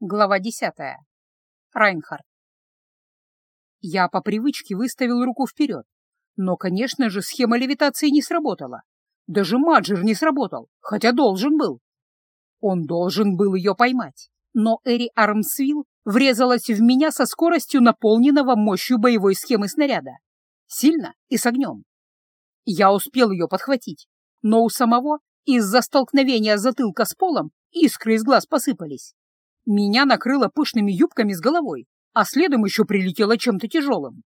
Глава десятая. Райнхард. Я по привычке выставил руку вперед, но, конечно же, схема левитации не сработала. Даже Маджер не сработал, хотя должен был. Он должен был ее поймать, но Эри Армсвилл врезалась в меня со скоростью наполненного мощью боевой схемы снаряда. Сильно и с огнем. Я успел ее подхватить, но у самого из-за столкновения затылка с полом искры из глаз посыпались. Меня накрыло пышными юбками с головой, а следом еще прилетело чем-то тяжелым.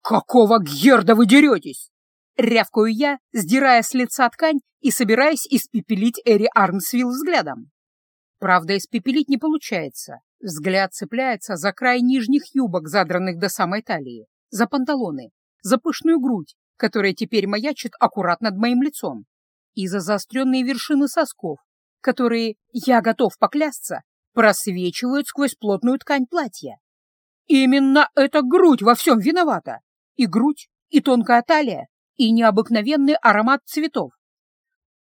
«Какого герда вы деретесь?» Рявкаю я, сдирая с лица ткань и собираясь испепелить Эри Армсвилл взглядом. Правда, испепелить не получается. Взгляд цепляется за край нижних юбок, задранных до самой талии, за панталоны, за пышную грудь, которая теперь маячит аккурат над моим лицом, и за заостренные вершины сосков, которые, я готов поклясться, просвечивают сквозь плотную ткань платья. Именно эта грудь во всем виновата. И грудь, и тонкая талия, и необыкновенный аромат цветов.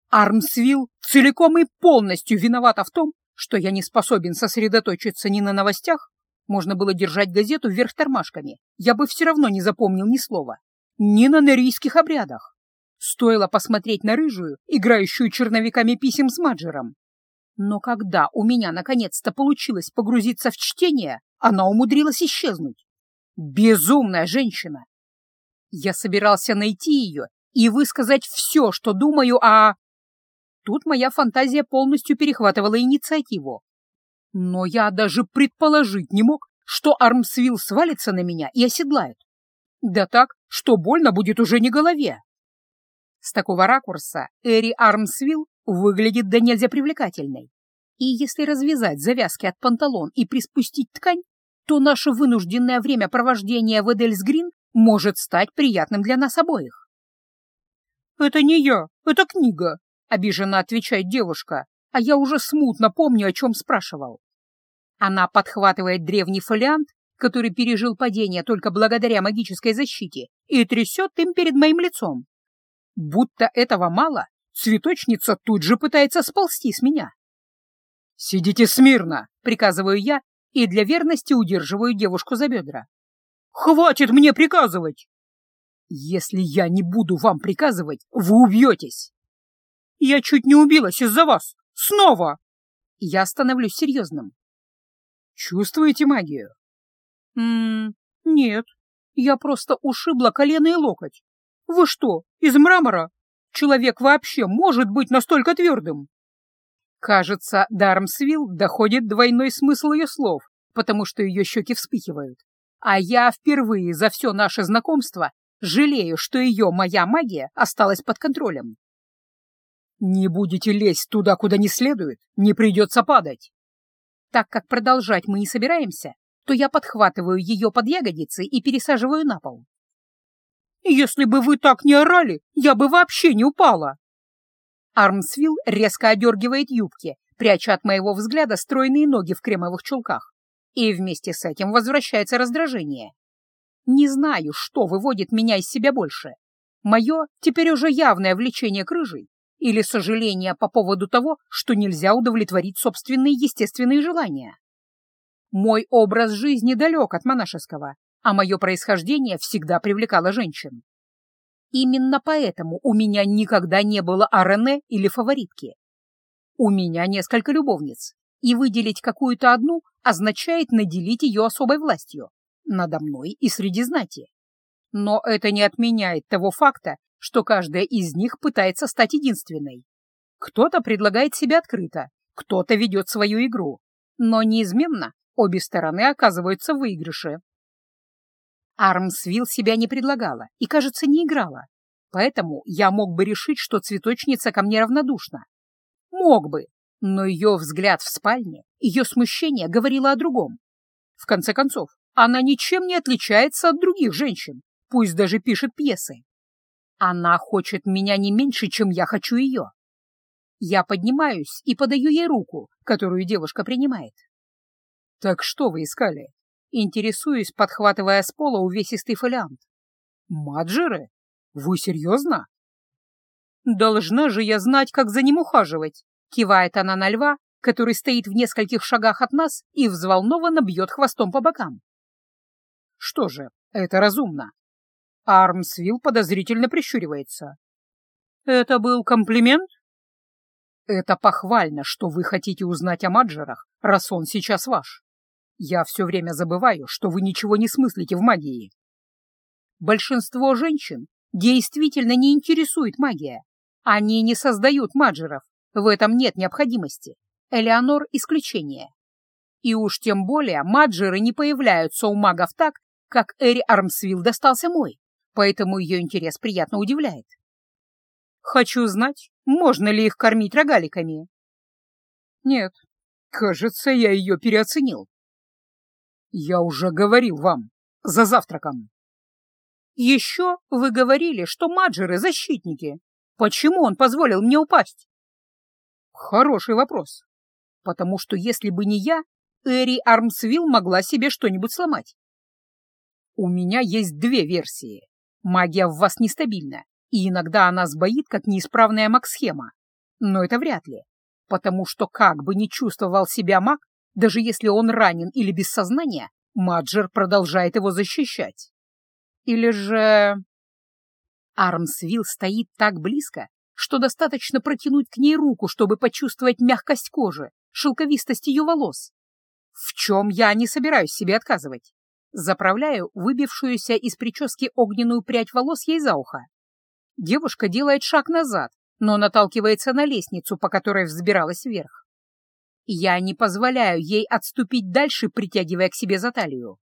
Армсвилл целиком и полностью виновата в том, что я не способен сосредоточиться ни на новостях, можно было держать газету вверх тормашками, я бы все равно не запомнил ни слова, ни на нерийских обрядах. Стоило посмотреть на рыжую, играющую черновиками писем с Маджером, но когда у меня наконец-то получилось погрузиться в чтение, она умудрилась исчезнуть. Безумная женщина! Я собирался найти ее и высказать все, что думаю о... Тут моя фантазия полностью перехватывала инициативу. Но я даже предположить не мог, что Армсвилл свалится на меня и оседлает. Да так, что больно будет уже не голове. С такого ракурса Эри Армсвилл выглядит да нельзя привлекательной. И если развязать завязки от панталон и приспустить ткань, то наше вынужденное времяпровождение в Эдельсгрин может стать приятным для нас обоих. «Это не я, это книга», — обиженно отвечает девушка, а я уже смутно помню, о чем спрашивал. Она подхватывает древний фолиант, который пережил падение только благодаря магической защите, и трясет им перед моим лицом. Будто этого мало, Цветочница тут же пытается сползти с меня. «Сидите смирно!» — приказываю я и для верности удерживаю девушку за бедра. «Хватит мне приказывать!» «Если я не буду вам приказывать, вы убьетесь!» «Я чуть не убилась из-за вас! Снова!» Я становлюсь серьезным. «Чувствуете магию?» «Ммм, нет, я просто ушибла колено и локоть. Вы что, из мрамора?» Человек вообще может быть настолько твердым? Кажется, Дармсвилл доходит двойной смысл ее слов, потому что ее щеки вспыхивают. А я впервые за все наше знакомство жалею, что ее моя магия осталась под контролем. Не будете лезть туда, куда не следует, не придется падать. Так как продолжать мы не собираемся, то я подхватываю ее под ягодицы и пересаживаю на пол. Если бы вы так не орали, я бы вообще не упала!» Армсвилл резко одергивает юбки, пряча от моего взгляда стройные ноги в кремовых чулках. И вместе с этим возвращается раздражение. Не знаю, что выводит меня из себя больше. Мое теперь уже явное влечение к рыжей или сожаление по поводу того, что нельзя удовлетворить собственные естественные желания. Мой образ жизни далек от монашеского, а мое происхождение всегда привлекало женщин. Именно поэтому у меня никогда не было Арене или фаворитки. У меня несколько любовниц, и выделить какую-то одну означает наделить ее особой властью надо мной и среди знати. Но это не отменяет того факта, что каждая из них пытается стать единственной. Кто-то предлагает себя открыто, кто-то ведет свою игру, но неизменно обе стороны оказываются в выигрыше. Армсвилл себя не предлагала и, кажется, не играла. Поэтому я мог бы решить, что цветочница ко мне равнодушна. Мог бы, но ее взгляд в спальне, ее смущение говорило о другом. В конце концов, она ничем не отличается от других женщин, пусть даже пишет пьесы. Она хочет меня не меньше, чем я хочу ее. Я поднимаюсь и подаю ей руку, которую девушка принимает. «Так что вы искали?» Интересуюсь, подхватывая с пола увесистый фолиант. «Маджеры? Вы серьезно?» «Должна же я знать, как за ним ухаживать», — кивает она на льва, который стоит в нескольких шагах от нас и взволнованно бьет хвостом по бокам. Что же, это разумно. Армсвилл подозрительно прищуривается. Это был комплимент? Это похвально, что вы хотите узнать о Маджерах, раз он сейчас ваш. Я все время забываю, что вы ничего не смыслите в магии. Большинство женщин действительно не интересует магия. Они не создают маджеров, в этом нет необходимости. Элеонор — исключение. И уж тем более маджеры не появляются у магов так, как Эри Армсвилл достался мой, поэтому ее интерес приятно удивляет. Хочу знать, можно ли их кормить рогаликами. Нет, кажется, я ее переоценил. Я уже говорил вам, за завтраком. Еще вы говорили, что маджеры — защитники. Почему он позволил мне упасть? Хороший вопрос. Потому что если бы не я, Эри Армсвилл могла себе что-нибудь сломать. У меня есть две версии. Магия в вас нестабильна, и иногда она сбоит, как неисправная маг-схема. Но это вряд ли, потому что как бы ни чувствовал себя маг, даже если он ранен или без сознания, Маджер продолжает его защищать. Или же... Армсвилл стоит так близко, что достаточно протянуть к ней руку, чтобы почувствовать мягкость кожи, шелковистость ее волос. В чем я не собираюсь себе отказывать. Заправляю выбившуюся из прически огненную прядь волос ей за ухо. Девушка делает шаг назад, но наталкивается на лестницу, по которой взбиралась вверх. Я не позволяю ей отступить дальше, притягивая к себе за талию.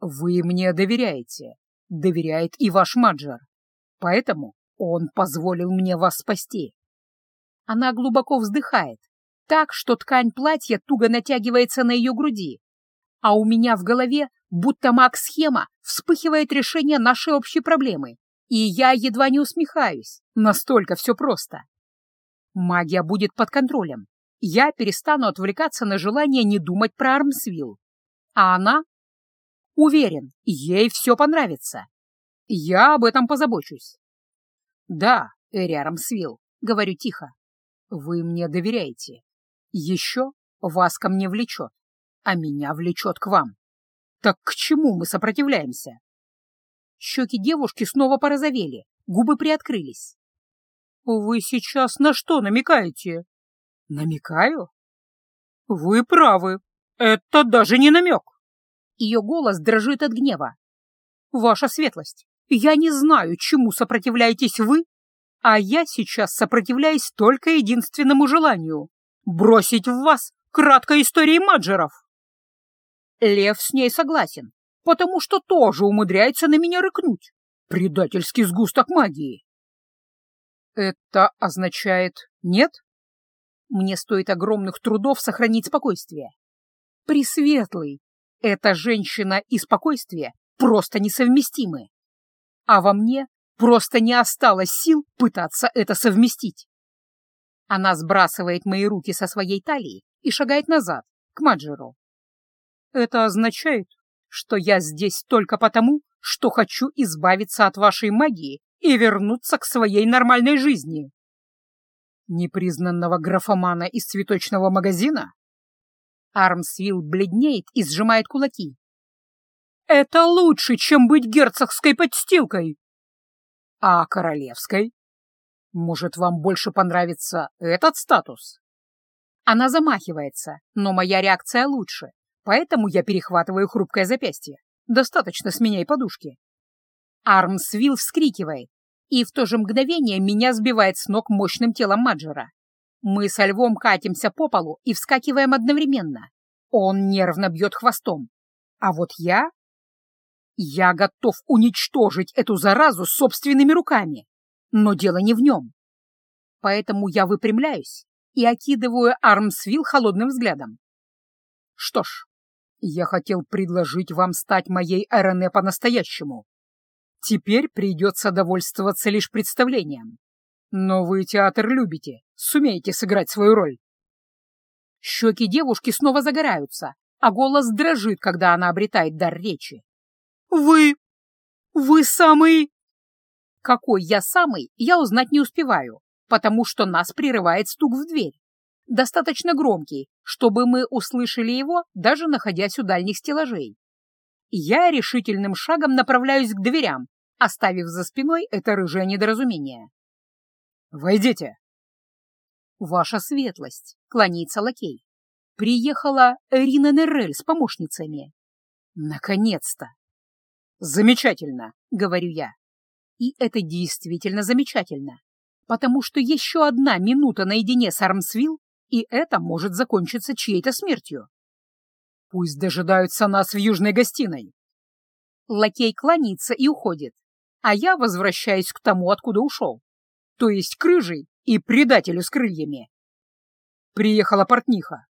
Вы мне доверяете. Доверяет и ваш Маджар. Поэтому он позволил мне вас спасти. Она глубоко вздыхает, так, что ткань платья туго натягивается на ее груди. А у меня в голове, будто маг-схема, вспыхивает решение нашей общей проблемы. И я едва не усмехаюсь. Настолько все просто. Магия будет под контролем. Я перестану отвлекаться на желание не думать про Армсвилл. А она Уверен, ей все понравится. Я об этом позабочусь. Да, Эри Арамсвилл, говорю тихо. Вы мне доверяете. Еще вас ко мне влечет, а меня влечет к вам. Так к чему мы сопротивляемся? Щеки девушки снова порозовели, губы приоткрылись. Вы сейчас на что намекаете? Намекаю? Вы правы. Это даже не намек. Ее голос дрожит от гнева. «Ваша светлость, я не знаю, чему сопротивляетесь вы, а я сейчас сопротивляюсь только единственному желанию — бросить в вас краткой истории маджеров». Лев с ней согласен, потому что тоже умудряется на меня рыкнуть. Предательский сгусток магии. Это означает нет? Мне стоит огромных трудов сохранить спокойствие. Пресветлый, эта женщина и спокойствие просто несовместимы. А во мне просто не осталось сил пытаться это совместить. Она сбрасывает мои руки со своей талии и шагает назад, к Маджеру. Это означает, что я здесь только потому, что хочу избавиться от вашей магии и вернуться к своей нормальной жизни. Непризнанного графомана из цветочного магазина? Армсвилл бледнеет и сжимает кулаки. «Это лучше, чем быть герцогской подстилкой!» «А королевской? Может, вам больше понравится этот статус?» Она замахивается, но моя реакция лучше, поэтому я перехватываю хрупкое запястье. Достаточно с меня и подушки. Армсвилл вскрикивает, и в то же мгновение меня сбивает с ног мощным телом Маджера. Мы со львом катимся по полу и вскакиваем одновременно. Он нервно бьет хвостом. А вот я... Я готов уничтожить эту заразу собственными руками. Но дело не в нем. Поэтому я выпрямляюсь и окидываю Армсвилл холодным взглядом. Что ж, я хотел предложить вам стать моей Эрене по-настоящему. Теперь придется довольствоваться лишь представлением. Но вы театр любите, сумеете сыграть свою роль. Щеки девушки снова загораются, а голос дрожит, когда она обретает дар речи. «Вы... вы самый...» Какой я самый, я узнать не успеваю, потому что нас прерывает стук в дверь. достаточно громкий, чтобы мы услышали его, даже находясь у дальних стеллажей. Я решительным шагом направляюсь к дверям, оставив за спиной это рыжее недоразумение. «Войдите!» «Ваша светлость!» — кланяется лакей. «Приехала Рина Неррель с помощницами». «Наконец-то!» «Замечательно!» — говорю я. И это действительно замечательно, потому что еще одна минута наедине с Армсвилл, и это может закончиться чьей-то смертью. Пусть дожидаются нас в южной гостиной. Лакей кланяется и уходит, а я возвращаюсь к тому, откуда ушел, то есть к рыжей и предателю с крыльями. Приехала портниха.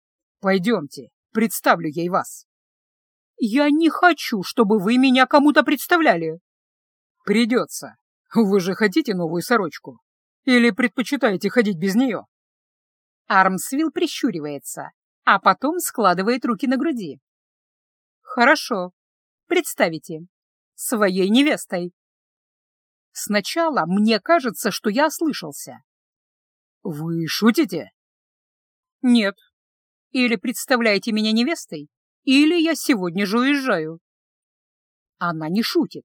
Пойдемте, представлю ей вас. Я не хочу, чтобы вы меня кому-то представляли. Придется. Вы же хотите новую сорочку? Или предпочитаете ходить без нее? Армсвилл прищуривается, а потом складывает руки на груди. Хорошо. Представите. Своей невестой. Сначала мне кажется, что я ослышался. Вы шутите? Нет. Или представляете меня невестой, или я сегодня же уезжаю. Она не шутит.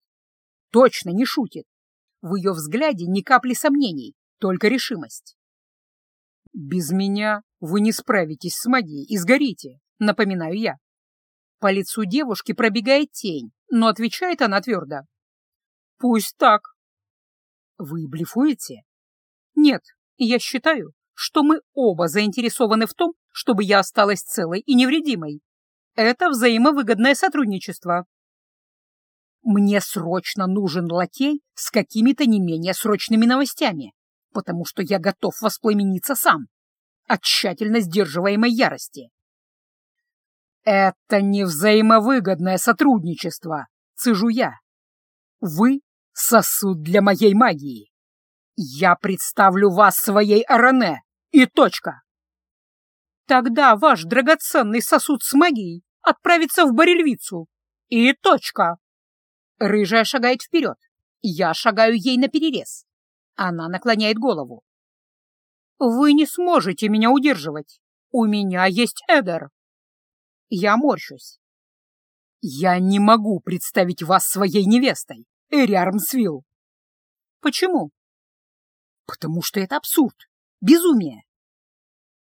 Точно не шутит. В ее взгляде ни капли сомнений, только решимость. «Без меня вы не справитесь с магией и сгорите», — напоминаю я. По лицу девушки пробегает тень, но отвечает она твердо. «Пусть так». «Вы блефуете?» «Нет, я считаю, что мы оба заинтересованы в том, чтобы я осталась целой и невредимой. Это взаимовыгодное сотрудничество. Мне срочно нужен лакей с какими-то не менее срочными новостями, потому что я готов воспламениться сам от тщательно сдерживаемой ярости. «Это не взаимовыгодное сотрудничество», — цежу я. «Вы — сосуд для моей магии. Я представлю вас своей Арене, и точка». «Тогда ваш драгоценный сосуд с магией отправится в Барельвицу, и точка». Рыжая шагает вперед. Я шагаю ей наперерез. Она наклоняет голову. «Вы не сможете меня удерживать. У меня есть Эдер». Я морщусь. «Я не могу представить вас своей невестой, Эри Армсвилл». «Почему?» «Потому что это абсурд, безумие.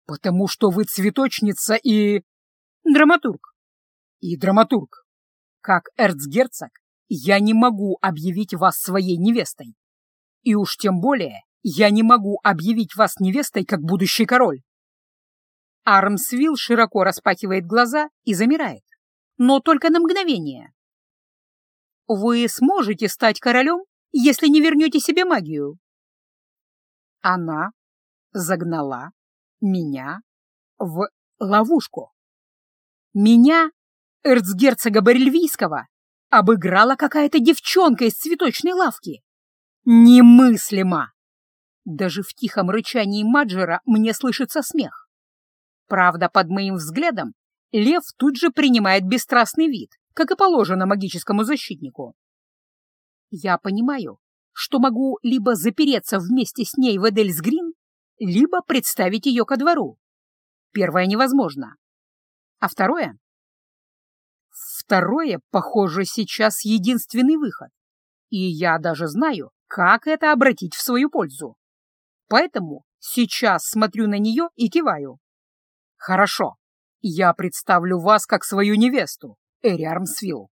Потому что вы цветочница и... драматург. И драматург. Как эрцгерцог, я не могу объявить вас своей невестой. И уж тем более я не могу объявить вас невестой, как будущий король. Армсвилл широко распахивает глаза и замирает, но только на мгновение. Вы сможете стать королем, если не вернете себе магию. Она загнала меня в ловушку. Меня, эрцгерцога Барельвийского, обыграла какая-то девчонка из цветочной лавки. Немыслимо! Даже в тихом рычании Маджера мне слышится смех. Правда, под моим взглядом лев тут же принимает бесстрастный вид, как и положено магическому защитнику. Я понимаю, что могу либо запереться вместе с ней в Эдельсгрин, либо представить ее ко двору. Первое невозможно. А второе? Второе, похоже, сейчас единственный выход. И я даже знаю, как это обратить в свою пользу. Поэтому сейчас смотрю на нее и киваю. Хорошо, я представлю вас как свою невесту, Эри Армсвилл.